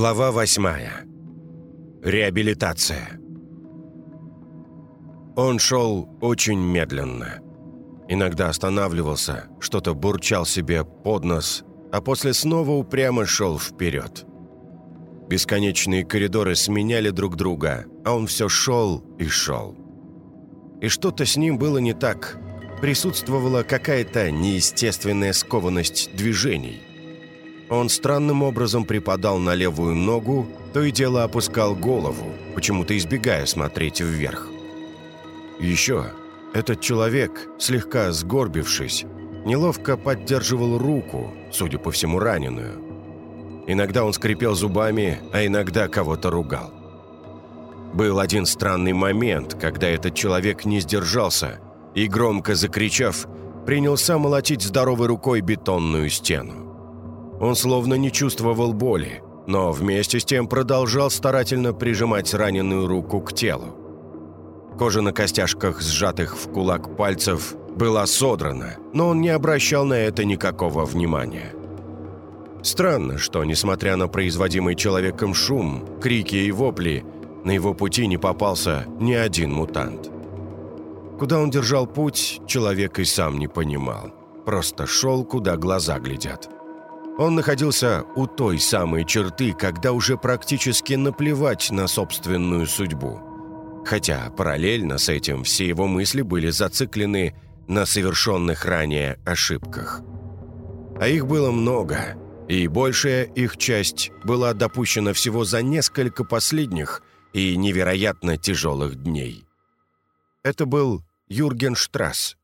Глава восьмая. Реабилитация. Он шел очень медленно. Иногда останавливался, что-то бурчал себе под нос, а после снова упрямо шел вперед. Бесконечные коридоры сменяли друг друга, а он все шел и шел. И что-то с ним было не так. Присутствовала какая-то неестественная скованность движений – он странным образом припадал на левую ногу, то и дело опускал голову, почему-то избегая смотреть вверх. Еще этот человек, слегка сгорбившись, неловко поддерживал руку, судя по всему, раненую. Иногда он скрипел зубами, а иногда кого-то ругал. Был один странный момент, когда этот человек не сдержался и, громко закричав, принялся молотить здоровой рукой бетонную стену. Он словно не чувствовал боли, но вместе с тем продолжал старательно прижимать раненую руку к телу. Кожа на костяшках, сжатых в кулак пальцев, была содрана, но он не обращал на это никакого внимания. Странно, что, несмотря на производимый человеком шум, крики и вопли, на его пути не попался ни один мутант. Куда он держал путь, человек и сам не понимал. Просто шел, куда глаза глядят. Он находился у той самой черты, когда уже практически наплевать на собственную судьбу. Хотя параллельно с этим все его мысли были зациклены на совершенных ранее ошибках. А их было много, и большая их часть была допущена всего за несколько последних и невероятно тяжелых дней. Это был Юрген Штрасс,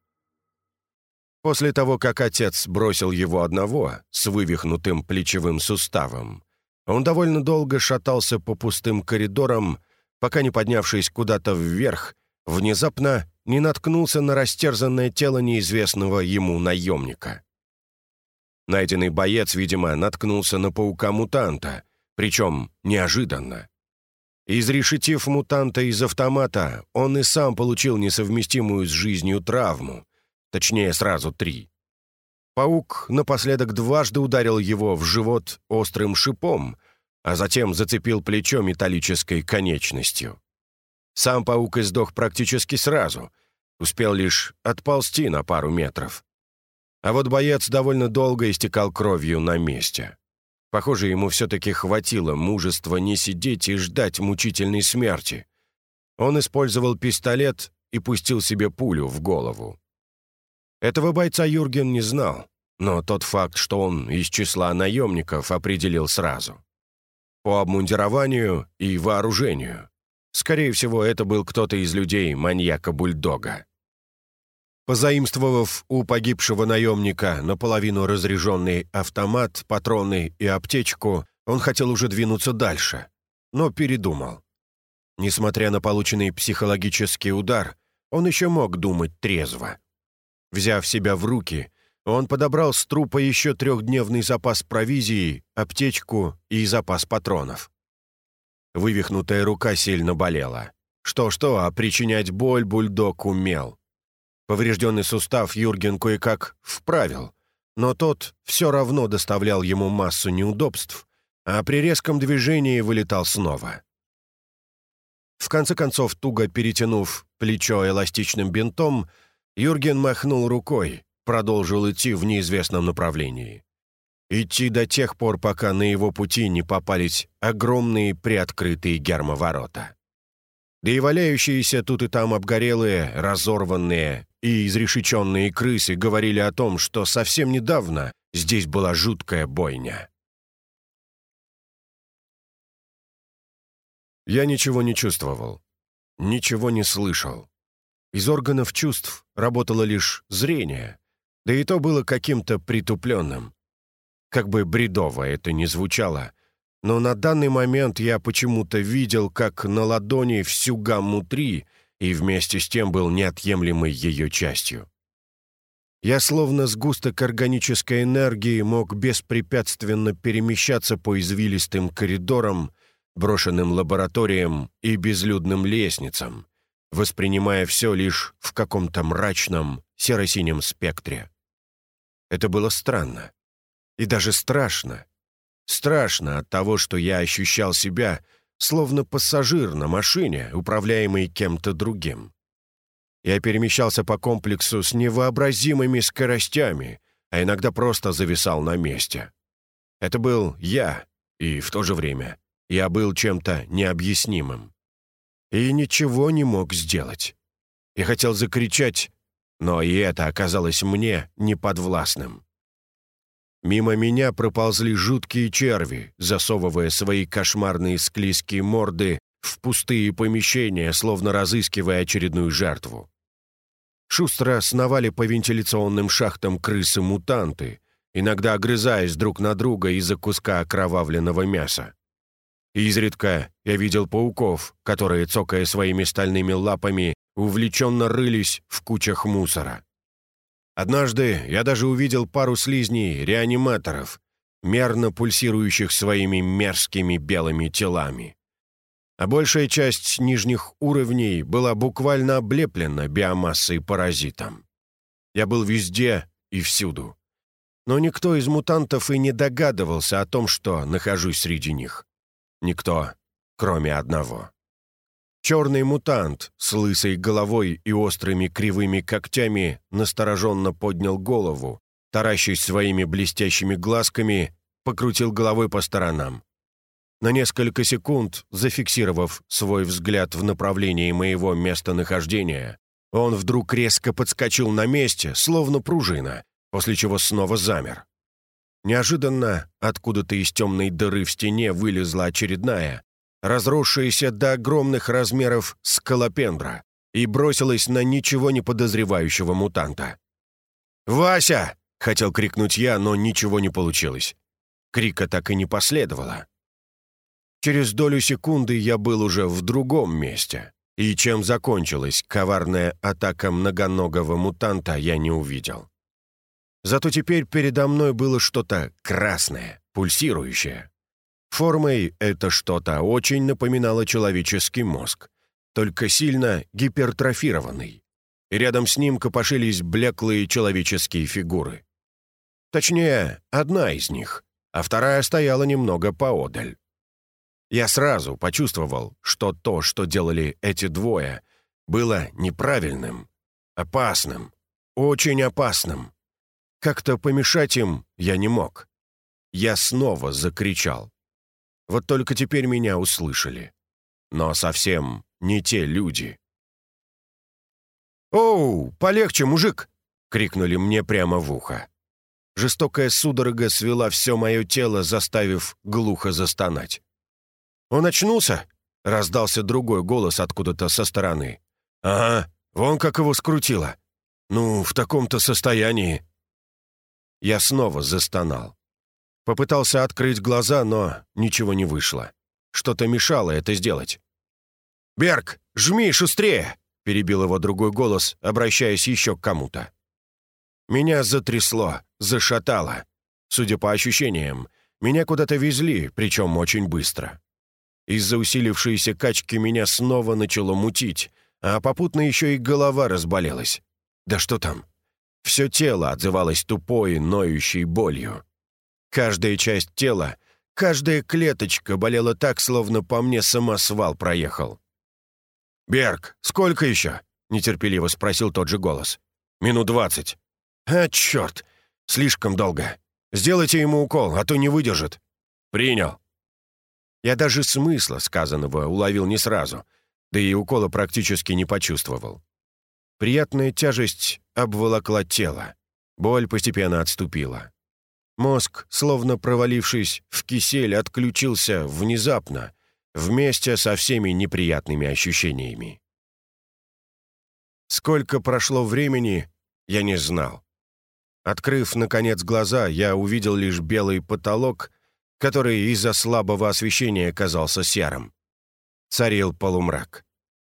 После того, как отец бросил его одного с вывихнутым плечевым суставом, он довольно долго шатался по пустым коридорам, пока, не поднявшись куда-то вверх, внезапно не наткнулся на растерзанное тело неизвестного ему наемника. Найденный боец, видимо, наткнулся на паука-мутанта, причем неожиданно. Изрешетив мутанта из автомата, он и сам получил несовместимую с жизнью травму, Точнее, сразу три. Паук напоследок дважды ударил его в живот острым шипом, а затем зацепил плечо металлической конечностью. Сам паук издох практически сразу, успел лишь отползти на пару метров. А вот боец довольно долго истекал кровью на месте. Похоже, ему все-таки хватило мужества не сидеть и ждать мучительной смерти. Он использовал пистолет и пустил себе пулю в голову. Этого бойца Юрген не знал, но тот факт, что он из числа наемников, определил сразу. По обмундированию и вооружению. Скорее всего, это был кто-то из людей маньяка-бульдога. Позаимствовав у погибшего наемника наполовину разряженный автомат, патроны и аптечку, он хотел уже двинуться дальше, но передумал. Несмотря на полученный психологический удар, он еще мог думать трезво. Взяв себя в руки, он подобрал с трупа еще трехдневный запас провизии, аптечку и запас патронов. Вывихнутая рука сильно болела. Что-что, а причинять боль бульдог умел. Поврежденный сустав Юрген кое-как вправил, но тот все равно доставлял ему массу неудобств, а при резком движении вылетал снова. В конце концов, туго перетянув плечо эластичным бинтом, Юрген махнул рукой, продолжил идти в неизвестном направлении. Идти до тех пор, пока на его пути не попались огромные приоткрытые гермоворота. Да и валяющиеся тут и там обгорелые, разорванные и изрешеченные крысы говорили о том, что совсем недавно здесь была жуткая бойня. Я ничего не чувствовал, ничего не слышал. Из органов чувств работало лишь зрение, да и то было каким-то притупленным. Как бы бредово это ни звучало, но на данный момент я почему-то видел, как на ладони всю гамму 3 и вместе с тем был неотъемлемой ее частью. Я словно сгусток органической энергии мог беспрепятственно перемещаться по извилистым коридорам, брошенным лабораториям и безлюдным лестницам, воспринимая все лишь в каком-то мрачном серо-синем спектре. Это было странно и даже страшно. страшно от того, что я ощущал себя словно пассажир на машине, управляемой кем-то другим. Я перемещался по комплексу с невообразимыми скоростями, а иногда просто зависал на месте. Это был я, и в то же время я был чем-то необъяснимым. И ничего не мог сделать. Я хотел закричать, но и это оказалось мне неподвластным. Мимо меня проползли жуткие черви, засовывая свои кошмарные склизкие морды в пустые помещения, словно разыскивая очередную жертву. Шустро сновали по вентиляционным шахтам крысы-мутанты, иногда огрызаясь друг на друга из-за куска окровавленного мяса. Изредка я видел пауков, которые, цокая своими стальными лапами, увлеченно рылись в кучах мусора. Однажды я даже увидел пару слизней-реаниматоров, мерно пульсирующих своими мерзкими белыми телами а большая часть нижних уровней была буквально облеплена биомассой паразитом. Я был везде и всюду. Но никто из мутантов и не догадывался о том, что нахожусь среди них. Никто, кроме одного. Черный мутант с лысой головой и острыми кривыми когтями настороженно поднял голову, таращась своими блестящими глазками, покрутил головой по сторонам. На несколько секунд, зафиксировав свой взгляд в направлении моего местонахождения, он вдруг резко подскочил на месте, словно пружина, после чего снова замер. Неожиданно откуда-то из темной дыры в стене вылезла очередная, разросшаяся до огромных размеров скалопендра, и бросилась на ничего не подозревающего мутанта. «Вася!» — хотел крикнуть я, но ничего не получилось. Крика так и не последовало. Через долю секунды я был уже в другом месте. И чем закончилась коварная атака многоногого мутанта, я не увидел. Зато теперь передо мной было что-то красное, пульсирующее. Формой это что-то очень напоминало человеческий мозг, только сильно гипертрофированный. И рядом с ним копошились блеклые человеческие фигуры. Точнее, одна из них, а вторая стояла немного поодаль. Я сразу почувствовал, что то, что делали эти двое, было неправильным, опасным, очень опасным. Как-то помешать им я не мог. Я снова закричал. Вот только теперь меня услышали. Но совсем не те люди. «Оу, полегче, мужик!» — крикнули мне прямо в ухо. Жестокая судорога свела все мое тело, заставив глухо застонать. «Он очнулся?» — раздался другой голос откуда-то со стороны. «Ага, вон как его скрутило. Ну, в таком-то состоянии». Я снова застонал. Попытался открыть глаза, но ничего не вышло. Что-то мешало это сделать. «Берг, жми шустрее!» — перебил его другой голос, обращаясь еще к кому-то. Меня затрясло, зашатало. Судя по ощущениям, меня куда-то везли, причем очень быстро. Из-за усилившейся качки меня снова начало мутить, а попутно еще и голова разболелась. Да что там? Все тело отзывалось тупой, ноющей болью. Каждая часть тела, каждая клеточка болела так, словно по мне самосвал проехал. «Берг, сколько еще?» — нетерпеливо спросил тот же голос. «Минут двадцать». «А, черт! Слишком долго. Сделайте ему укол, а то не выдержит». «Принял». Я даже смысла сказанного уловил не сразу, да и укола практически не почувствовал. Приятная тяжесть обволокла тело. Боль постепенно отступила. Мозг, словно провалившись в кисель, отключился внезапно, вместе со всеми неприятными ощущениями. Сколько прошло времени, я не знал. Открыв, наконец, глаза, я увидел лишь белый потолок который из-за слабого освещения казался серым. Царил полумрак.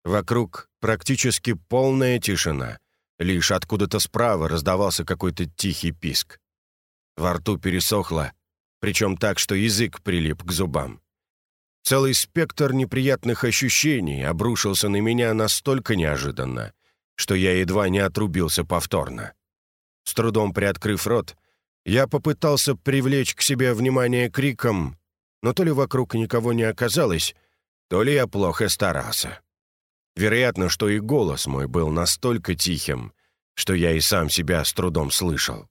Вокруг практически полная тишина. Лишь откуда-то справа раздавался какой-то тихий писк. Во рту пересохло, причем так, что язык прилип к зубам. Целый спектр неприятных ощущений обрушился на меня настолько неожиданно, что я едва не отрубился повторно. С трудом приоткрыв рот, Я попытался привлечь к себе внимание криком, но то ли вокруг никого не оказалось, то ли я плохо старался. Вероятно, что и голос мой был настолько тихим, что я и сам себя с трудом слышал.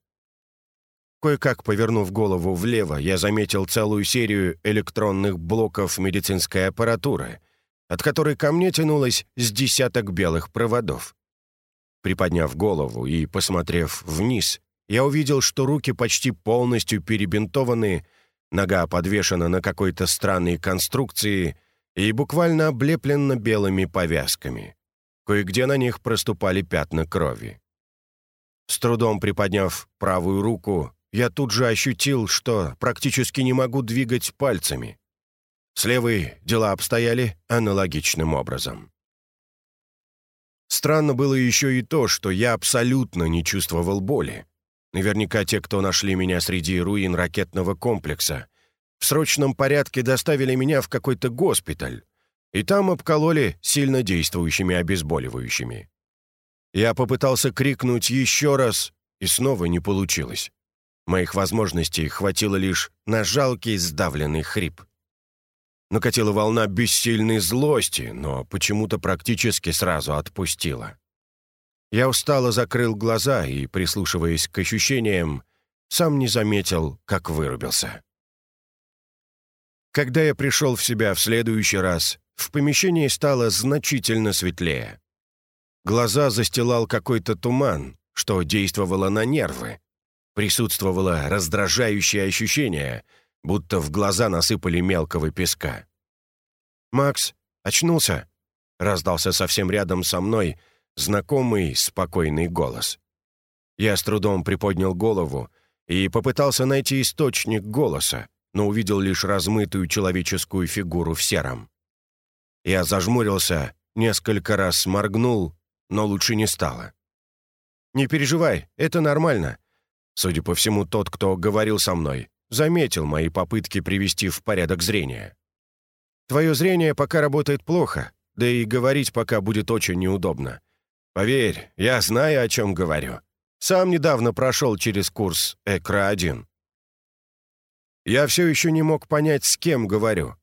Кое-как повернув голову влево, я заметил целую серию электронных блоков медицинской аппаратуры, от которой ко мне тянулось с десяток белых проводов. Приподняв голову и посмотрев вниз, я увидел, что руки почти полностью перебинтованы, нога подвешена на какой-то странной конструкции и буквально облеплена белыми повязками. Кое-где на них проступали пятна крови. С трудом приподняв правую руку, я тут же ощутил, что практически не могу двигать пальцами. С левой дела обстояли аналогичным образом. Странно было еще и то, что я абсолютно не чувствовал боли. Наверняка те, кто нашли меня среди руин ракетного комплекса, в срочном порядке доставили меня в какой-то госпиталь, и там обкололи сильно действующими обезболивающими. Я попытался крикнуть еще раз, и снова не получилось. Моих возможностей хватило лишь на жалкий сдавленный хрип. Накатила волна бессильной злости, но почему-то практически сразу отпустила. Я устало закрыл глаза и, прислушиваясь к ощущениям, сам не заметил, как вырубился. Когда я пришел в себя в следующий раз, в помещении стало значительно светлее. Глаза застилал какой-то туман, что действовало на нервы. Присутствовало раздражающее ощущение, будто в глаза насыпали мелкого песка. «Макс, очнулся?» — раздался совсем рядом со мной знакомый спокойный голос. Я с трудом приподнял голову и попытался найти источник голоса, но увидел лишь размытую человеческую фигуру в сером. Я зажмурился, несколько раз моргнул, но лучше не стало. «Не переживай, это нормально». Судя по всему, тот, кто говорил со мной, заметил мои попытки привести в порядок зрение. «Твое зрение пока работает плохо, да и говорить пока будет очень неудобно. Поверь, я знаю, о чем говорю. Сам недавно прошел через курс «Экра-1». Я все еще не мог понять, с кем говорю.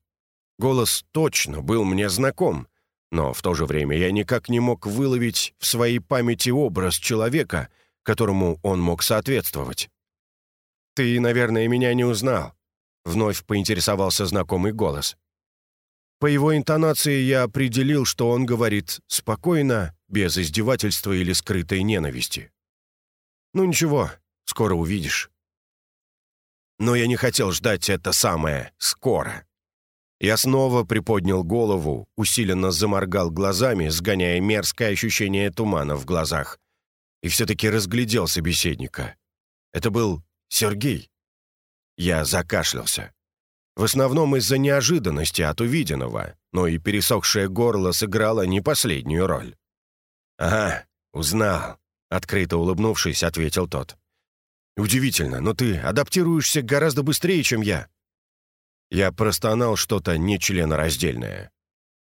Голос точно был мне знаком, но в то же время я никак не мог выловить в своей памяти образ человека, которому он мог соответствовать. «Ты, наверное, меня не узнал», — вновь поинтересовался знакомый голос. По его интонации я определил, что он говорит спокойно, без издевательства или скрытой ненависти. «Ну ничего, скоро увидишь». Но я не хотел ждать это самое «скоро». Я снова приподнял голову, усиленно заморгал глазами, сгоняя мерзкое ощущение тумана в глазах, и все-таки разглядел собеседника. Это был Сергей. Я закашлялся. В основном из-за неожиданности от увиденного, но и пересохшее горло сыграло не последнюю роль. «Ага, узнал», — открыто улыбнувшись, ответил тот. Удивительно, но ты адаптируешься гораздо быстрее, чем я». Я простонал что-то нечленораздельное.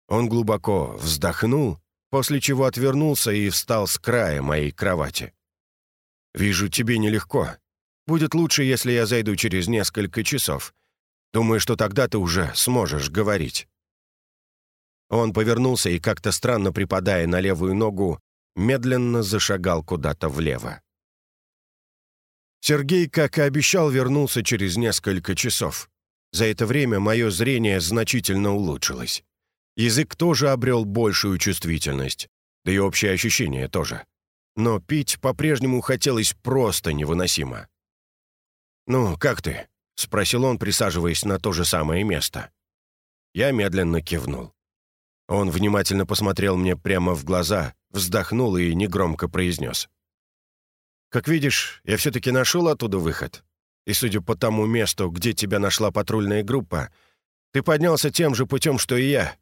Он глубоко вздохнул, после чего отвернулся и встал с края моей кровати. «Вижу, тебе нелегко. Будет лучше, если я зайду через несколько часов. Думаю, что тогда ты уже сможешь говорить». Он повернулся и, как-то странно припадая на левую ногу, медленно зашагал куда-то влево. Сергей, как и обещал, вернулся через несколько часов. За это время мое зрение значительно улучшилось. Язык тоже обрел большую чувствительность, да и общее ощущение тоже. Но пить по-прежнему хотелось просто невыносимо. «Ну, как ты?» — спросил он, присаживаясь на то же самое место. Я медленно кивнул. Он внимательно посмотрел мне прямо в глаза, вздохнул и негромко произнес. Как видишь, я все-таки нашел оттуда выход. И судя по тому месту, где тебя нашла патрульная группа, ты поднялся тем же путем, что и я».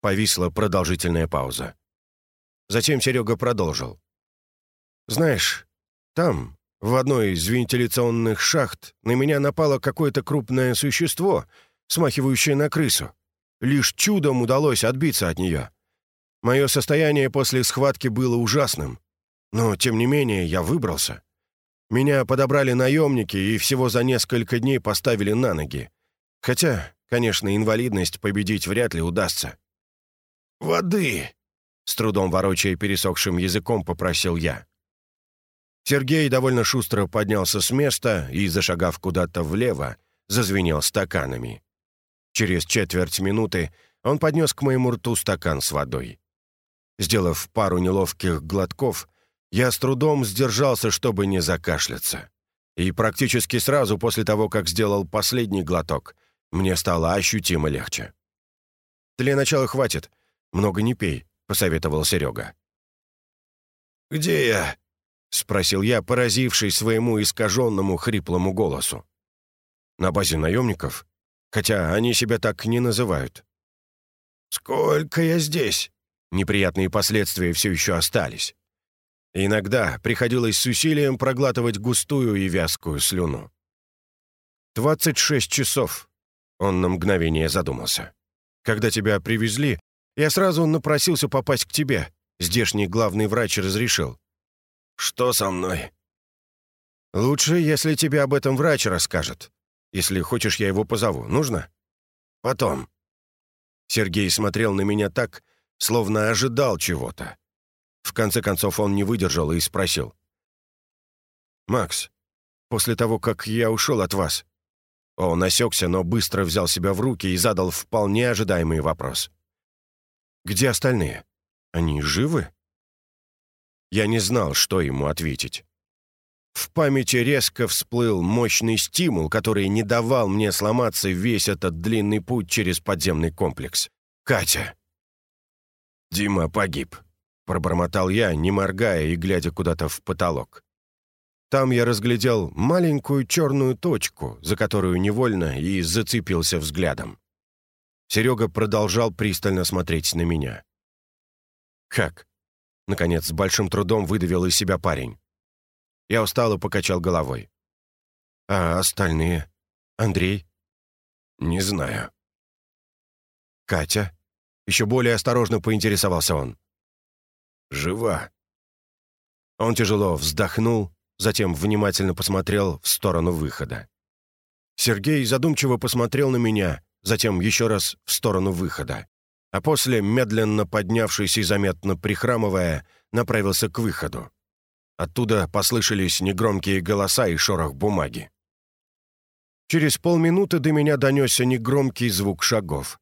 Повисла продолжительная пауза. Затем Серега продолжил. «Знаешь, там, в одной из вентиляционных шахт, на меня напало какое-то крупное существо, смахивающее на крысу. Лишь чудом удалось отбиться от нее. Мое состояние после схватки было ужасным. Но, тем не менее, я выбрался. Меня подобрали наемники и всего за несколько дней поставили на ноги. Хотя, конечно, инвалидность победить вряд ли удастся. «Воды!» — с трудом ворочая пересохшим языком попросил я. Сергей довольно шустро поднялся с места и, зашагав куда-то влево, зазвенел стаканами. Через четверть минуты он поднес к моему рту стакан с водой. Сделав пару неловких глотков, я с трудом сдержался, чтобы не закашляться. И практически сразу после того, как сделал последний глоток, мне стало ощутимо легче. «Для начала хватит. Много не пей», — посоветовал Серега. «Где я?» — спросил я, поразившись своему искаженному хриплому голосу. «На базе наемников? Хотя они себя так не называют». «Сколько я здесь?» Неприятные последствия все еще остались. Иногда приходилось с усилием проглатывать густую и вязкую слюну. «Двадцать шесть часов», — он на мгновение задумался. «Когда тебя привезли, я сразу напросился попасть к тебе. Здешний главный врач разрешил». «Что со мной?» «Лучше, если тебе об этом врач расскажет. Если хочешь, я его позову. Нужно?» «Потом». Сергей смотрел на меня так, словно ожидал чего-то. В конце концов он не выдержал и спросил. «Макс, после того, как я ушел от вас...» Он осекся, но быстро взял себя в руки и задал вполне ожидаемый вопрос. «Где остальные? Они живы?» Я не знал, что ему ответить. В памяти резко всплыл мощный стимул, который не давал мне сломаться весь этот длинный путь через подземный комплекс. «Катя!» «Дима погиб», — пробормотал я, не моргая и глядя куда-то в потолок. Там я разглядел маленькую черную точку, за которую невольно и зацепился взглядом. Серега продолжал пристально смотреть на меня. «Как?» — наконец с большим трудом выдавил из себя парень. Я устало покачал головой. «А остальные? Андрей?» «Не знаю». «Катя?» Еще более осторожно поинтересовался он. «Жива». Он тяжело вздохнул, затем внимательно посмотрел в сторону выхода. Сергей задумчиво посмотрел на меня, затем еще раз в сторону выхода, а после, медленно поднявшись и заметно прихрамывая, направился к выходу. Оттуда послышались негромкие голоса и шорох бумаги. Через полминуты до меня донесся негромкий звук шагов.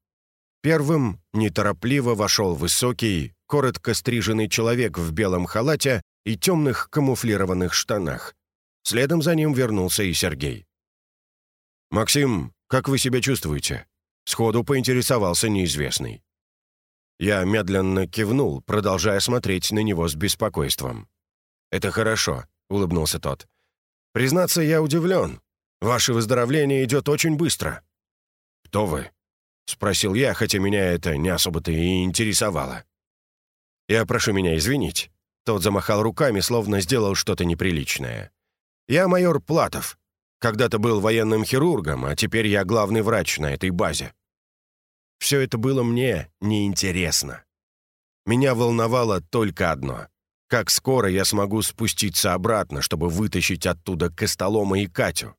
Первым неторопливо вошел высокий, коротко стриженный человек в белом халате и темных камуфлированных штанах. Следом за ним вернулся и Сергей. «Максим, как вы себя чувствуете?» Сходу поинтересовался неизвестный. Я медленно кивнул, продолжая смотреть на него с беспокойством. «Это хорошо», — улыбнулся тот. «Признаться, я удивлен. Ваше выздоровление идет очень быстро». «Кто вы?» — спросил я, хотя меня это не особо-то и интересовало. «Я прошу меня извинить». Тот замахал руками, словно сделал что-то неприличное. «Я майор Платов. Когда-то был военным хирургом, а теперь я главный врач на этой базе». Все это было мне неинтересно. Меня волновало только одно. Как скоро я смогу спуститься обратно, чтобы вытащить оттуда Костолома и Катю?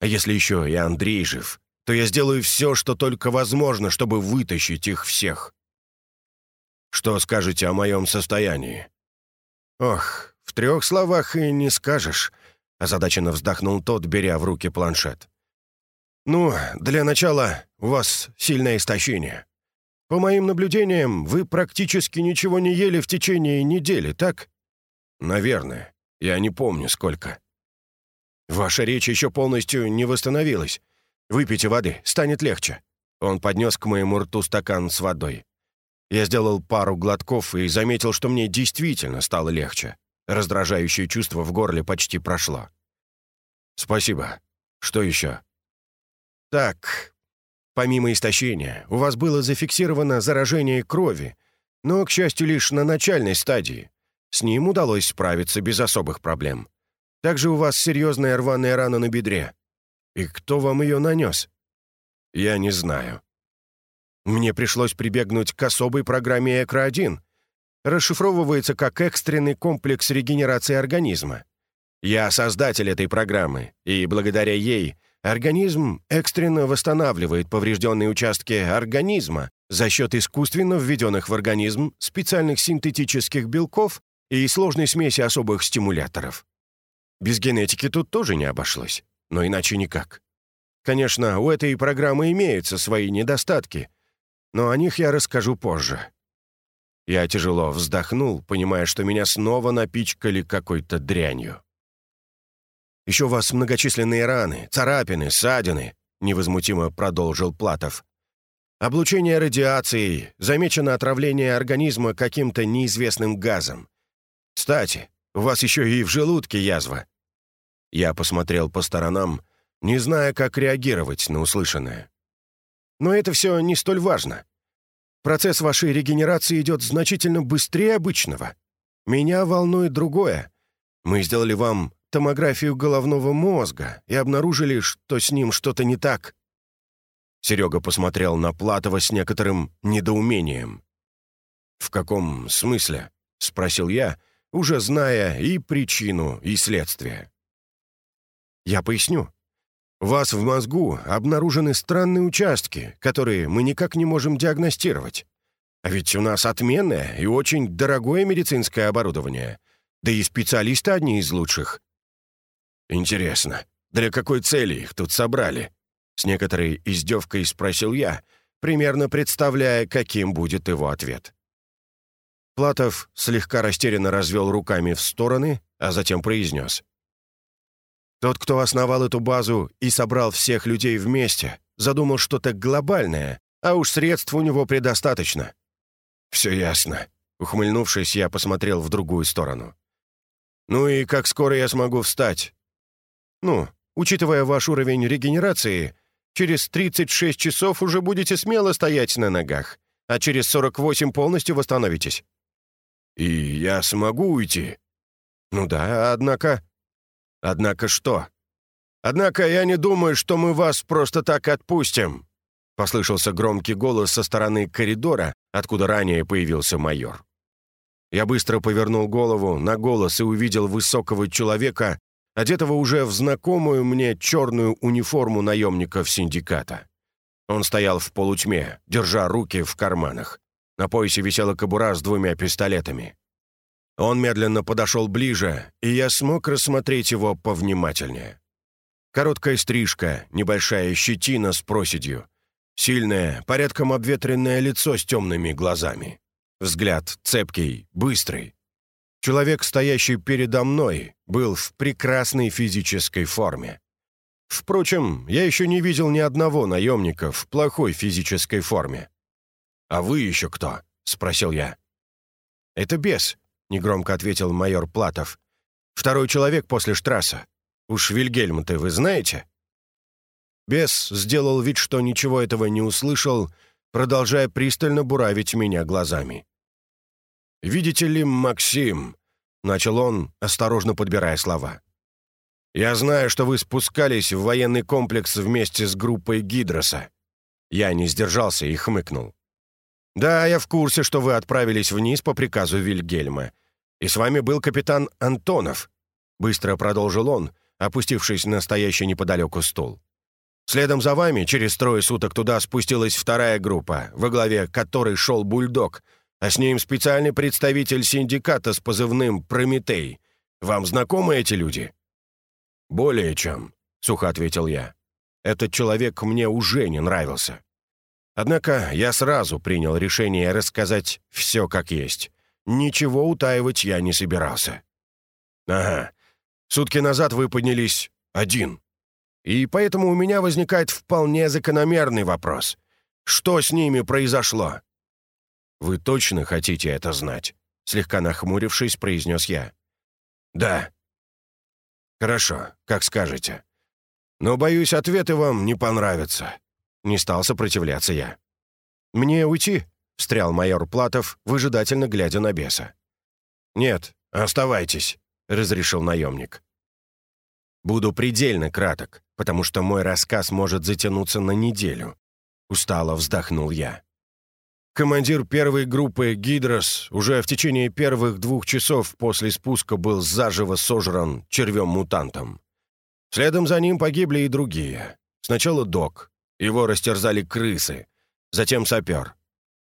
А если еще и Андрей жив, то я сделаю все, что только возможно, чтобы вытащить их всех. Что скажете о моем состоянии?» «Ох, в трех словах и не скажешь», — озадаченно вздохнул тот, беря в руки планшет. «Ну, для начала у вас сильное истощение. По моим наблюдениям, вы практически ничего не ели в течение недели, так?» «Наверное. Я не помню, сколько». «Ваша речь еще полностью не восстановилась. Выпейте воды, станет легче». Он поднес к моему рту стакан с водой. Я сделал пару глотков и заметил, что мне действительно стало легче. Раздражающее чувство в горле почти прошло. «Спасибо. Что еще?» «Так, помимо истощения, у вас было зафиксировано заражение крови, но, к счастью, лишь на начальной стадии. С ним удалось справиться без особых проблем. Также у вас серьезная рваная рана на бедре. «И кто вам ее нанес?» «Я не знаю». Мне пришлось прибегнуть к особой программе «Экро-1». Расшифровывается как экстренный комплекс регенерации организма. Я создатель этой программы, и благодаря ей организм экстренно восстанавливает поврежденные участки организма за счет искусственно введенных в организм специальных синтетических белков и сложной смеси особых стимуляторов. Без генетики тут тоже не обошлось, но иначе никак. Конечно, у этой программы имеются свои недостатки, но о них я расскажу позже. Я тяжело вздохнул, понимая, что меня снова напичкали какой-то дрянью. «Еще у вас многочисленные раны, царапины, ссадины», — невозмутимо продолжил Платов. «Облучение радиацией, замечено отравление организма каким-то неизвестным газом. Кстати, у вас еще и в желудке язва». Я посмотрел по сторонам, не зная, как реагировать на услышанное. Но это все не столь важно. Процесс вашей регенерации идет значительно быстрее обычного. Меня волнует другое. Мы сделали вам томографию головного мозга и обнаружили, что с ним что-то не так». Серега посмотрел на Платова с некоторым недоумением. «В каком смысле?» — спросил я, уже зная и причину, и следствие. «Я поясню. У вас в мозгу обнаружены странные участки, которые мы никак не можем диагностировать. А ведь у нас отменное и очень дорогое медицинское оборудование, да и специалисты одни из лучших. «Интересно, для какой цели их тут собрали?» С некоторой издевкой спросил я, примерно представляя, каким будет его ответ. Платов слегка растерянно развел руками в стороны, а затем произнес. «Тот, кто основал эту базу и собрал всех людей вместе, задумал что-то глобальное, а уж средств у него предостаточно». «Все ясно», — ухмыльнувшись, я посмотрел в другую сторону. «Ну и как скоро я смогу встать? Ну, учитывая ваш уровень регенерации, через 36 часов уже будете смело стоять на ногах, а через 48 полностью восстановитесь». «И я смогу уйти?» «Ну да, однако...» «Однако что?» «Однако я не думаю, что мы вас просто так отпустим», послышался громкий голос со стороны коридора, откуда ранее появился майор. Я быстро повернул голову на голос и увидел высокого человека одетого уже в знакомую мне черную униформу наемников синдиката. Он стоял в полутьме, держа руки в карманах. На поясе висела кобура с двумя пистолетами. Он медленно подошел ближе, и я смог рассмотреть его повнимательнее. Короткая стрижка, небольшая щетина с проседью, сильное, порядком обветренное лицо с темными глазами. Взгляд цепкий, быстрый, Человек, стоящий передо мной, был в прекрасной физической форме. Впрочем, я еще не видел ни одного наемника в плохой физической форме. «А вы еще кто?» — спросил я. «Это бес», — негромко ответил майор Платов. «Второй человек после Штрасса. Уж Вильгельма-то вы знаете?» Бес сделал вид, что ничего этого не услышал, продолжая пристально буравить меня глазами. «Видите ли, Максим», — начал он, осторожно подбирая слова. «Я знаю, что вы спускались в военный комплекс вместе с группой Гидроса». Я не сдержался и хмыкнул. «Да, я в курсе, что вы отправились вниз по приказу Вильгельма. И с вами был капитан Антонов», — быстро продолжил он, опустившись на стоящий неподалеку стул. «Следом за вами через трое суток туда спустилась вторая группа, во главе которой шел бульдог — а с ним специальный представитель синдиката с позывным «Прометей». Вам знакомы эти люди?» «Более чем», — сухо ответил я. «Этот человек мне уже не нравился. Однако я сразу принял решение рассказать все как есть. Ничего утаивать я не собирался». «Ага. Сутки назад вы поднялись один. И поэтому у меня возникает вполне закономерный вопрос. Что с ними произошло?» «Вы точно хотите это знать?» Слегка нахмурившись, произнес я. «Да». «Хорошо, как скажете. Но, боюсь, ответы вам не понравятся». Не стал сопротивляться я. «Мне уйти?» — встрял майор Платов, выжидательно глядя на беса. «Нет, оставайтесь», — разрешил наемник. «Буду предельно краток, потому что мой рассказ может затянуться на неделю», — устало вздохнул я. Командир первой группы «Гидрос» уже в течение первых двух часов после спуска был заживо сожран червем-мутантом. Следом за ним погибли и другие. Сначала док. Его растерзали крысы. Затем сапер.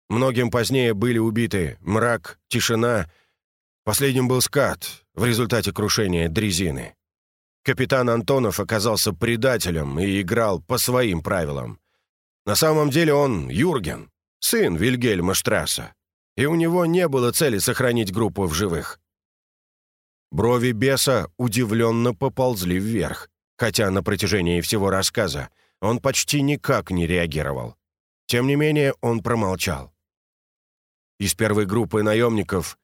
Многим позднее были убиты мрак, тишина. Последним был скат в результате крушения дрезины. Капитан Антонов оказался предателем и играл по своим правилам. На самом деле он Юрген, сын Вильгельма Штрасса, и у него не было цели сохранить группу в живых. Брови беса удивленно поползли вверх, хотя на протяжении всего рассказа он почти никак не реагировал. Тем не менее, он промолчал. Из первой группы наемников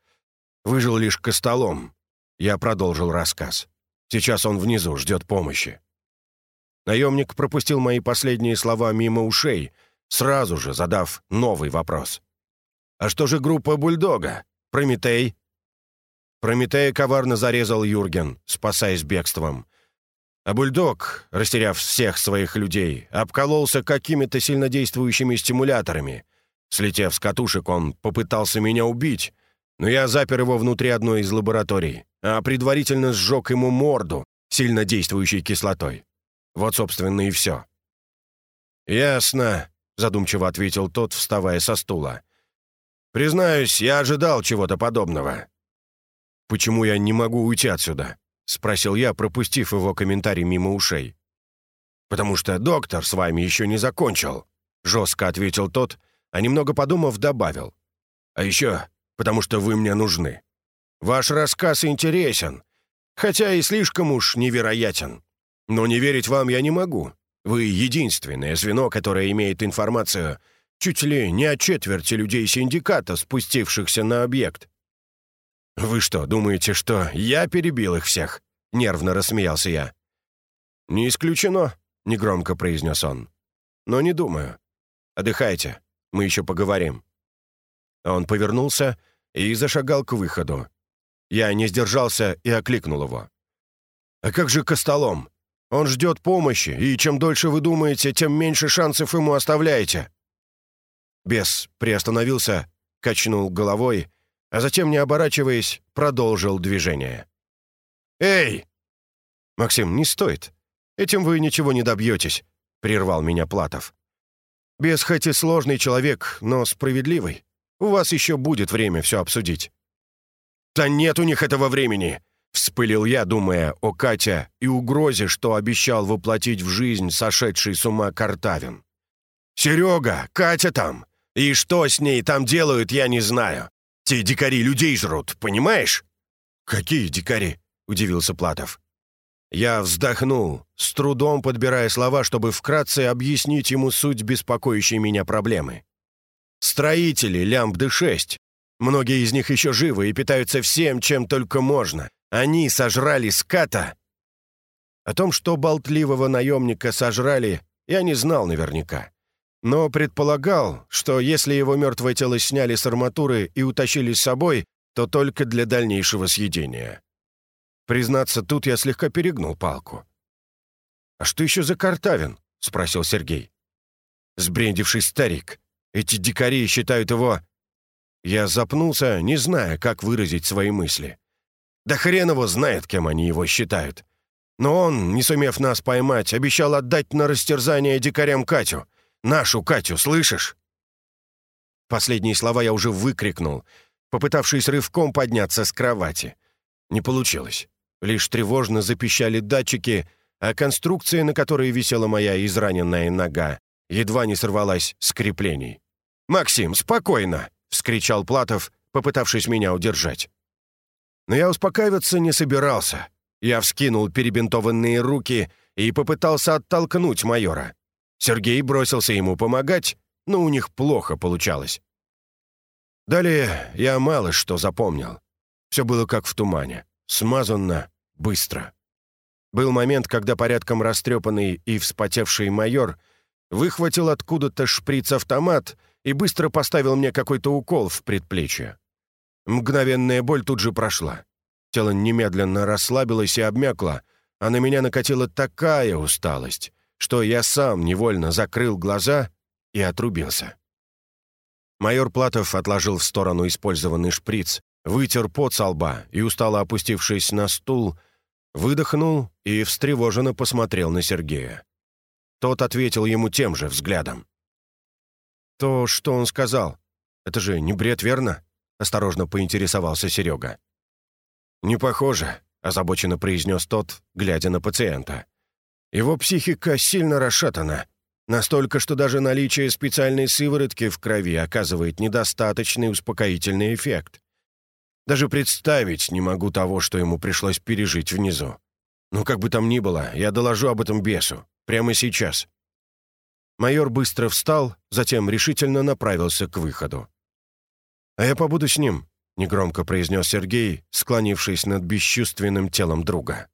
выжил лишь Костолом. Я продолжил рассказ. Сейчас он внизу, ждет помощи. Наемник пропустил мои последние слова мимо ушей, сразу же задав новый вопрос. «А что же группа Бульдога? Прометей?» Прометея коварно зарезал Юрген, спасаясь бегством. А Бульдог, растеряв всех своих людей, обкололся какими-то сильнодействующими стимуляторами. Слетев с катушек, он попытался меня убить, но я запер его внутри одной из лабораторий, а предварительно сжег ему морду сильнодействующей кислотой. Вот, собственно, и все. «Ясно», — задумчиво ответил тот, вставая со стула. «Признаюсь, я ожидал чего-то подобного». «Почему я не могу уйти отсюда?» — спросил я, пропустив его комментарий мимо ушей. «Потому что доктор с вами еще не закончил», — жестко ответил тот, а немного подумав, добавил. «А еще потому что вы мне нужны. Ваш рассказ интересен, хотя и слишком уж невероятен. Но не верить вам я не могу. Вы единственное звено, которое имеет информацию чуть ли не о четверти людей синдиката, спустившихся на объект. «Вы что, думаете, что я перебил их всех?» — нервно рассмеялся я. «Не исключено», — негромко произнес он. «Но не думаю. Отдыхайте, мы еще поговорим». Он повернулся и зашагал к выходу. Я не сдержался и окликнул его. «А как же Костолом? Он ждет помощи, и чем дольше вы думаете, тем меньше шансов ему оставляете». Бес приостановился, качнул головой, а затем, не оборачиваясь, продолжил движение. «Эй!» «Максим, не стоит. Этим вы ничего не добьетесь», — прервал меня Платов. «Бес хоть и сложный человек, но справедливый. У вас еще будет время все обсудить». «Да нет у них этого времени!» — вспылил я, думая о Кате и угрозе, что обещал воплотить в жизнь сошедший с ума Картавин. «Серега, Катя там! И что с ней там делают, я не знаю. Те дикари людей жрут, понимаешь?» «Какие дикари?» — удивился Платов. Я вздохнул, с трудом подбирая слова, чтобы вкратце объяснить ему суть беспокоящей меня проблемы. Строители Лямбды-6. Многие из них еще живы и питаются всем, чем только можно. Они сожрали ската. О том, что болтливого наемника сожрали, я не знал наверняка. Но предполагал, что если его мертвое тело сняли с арматуры и утащили с собой, то только для дальнейшего съедения. Признаться, тут я слегка перегнул палку. «А что еще за Картавин?» — спросил Сергей. «Сбрендивший старик. Эти дикари считают его...» Я запнулся, не зная, как выразить свои мысли. Да хрен его знает, кем они его считают. Но он, не сумев нас поймать, обещал отдать на растерзание дикарям Катю. Нашу Катю, слышишь?» Последние слова я уже выкрикнул, попытавшись рывком подняться с кровати. Не получилось. Лишь тревожно запищали датчики, а конструкция, на которой висела моя израненная нога, едва не сорвалась с креплений. «Максим, спокойно!» — вскричал Платов, попытавшись меня удержать. Но я успокаиваться не собирался. Я вскинул перебинтованные руки и попытался оттолкнуть майора. Сергей бросился ему помогать, но у них плохо получалось. Далее я мало что запомнил. Все было как в тумане. Смазанно, быстро. Был момент, когда порядком растрепанный и вспотевший майор выхватил откуда-то шприц-автомат и быстро поставил мне какой-то укол в предплечье. Мгновенная боль тут же прошла. Тело немедленно расслабилось и обмякло, а на меня накатила такая усталость, что я сам невольно закрыл глаза и отрубился. Майор Платов отложил в сторону использованный шприц, вытер пот со лба и, устало опустившись на стул, выдохнул и встревоженно посмотрел на Сергея. Тот ответил ему тем же взглядом. «То, что он сказал, это же не бред, верно?» — осторожно поинтересовался Серега. «Не похоже», — озабоченно произнес тот, глядя на пациента. «Его психика сильно расшатана. Настолько, что даже наличие специальной сыворотки в крови оказывает недостаточный успокоительный эффект. Даже представить не могу того, что ему пришлось пережить внизу. Но как бы там ни было, я доложу об этом бесу. Прямо сейчас». Майор быстро встал, затем решительно направился к выходу. «А я побуду с ним», — негромко произнес Сергей, склонившись над бесчувственным телом друга.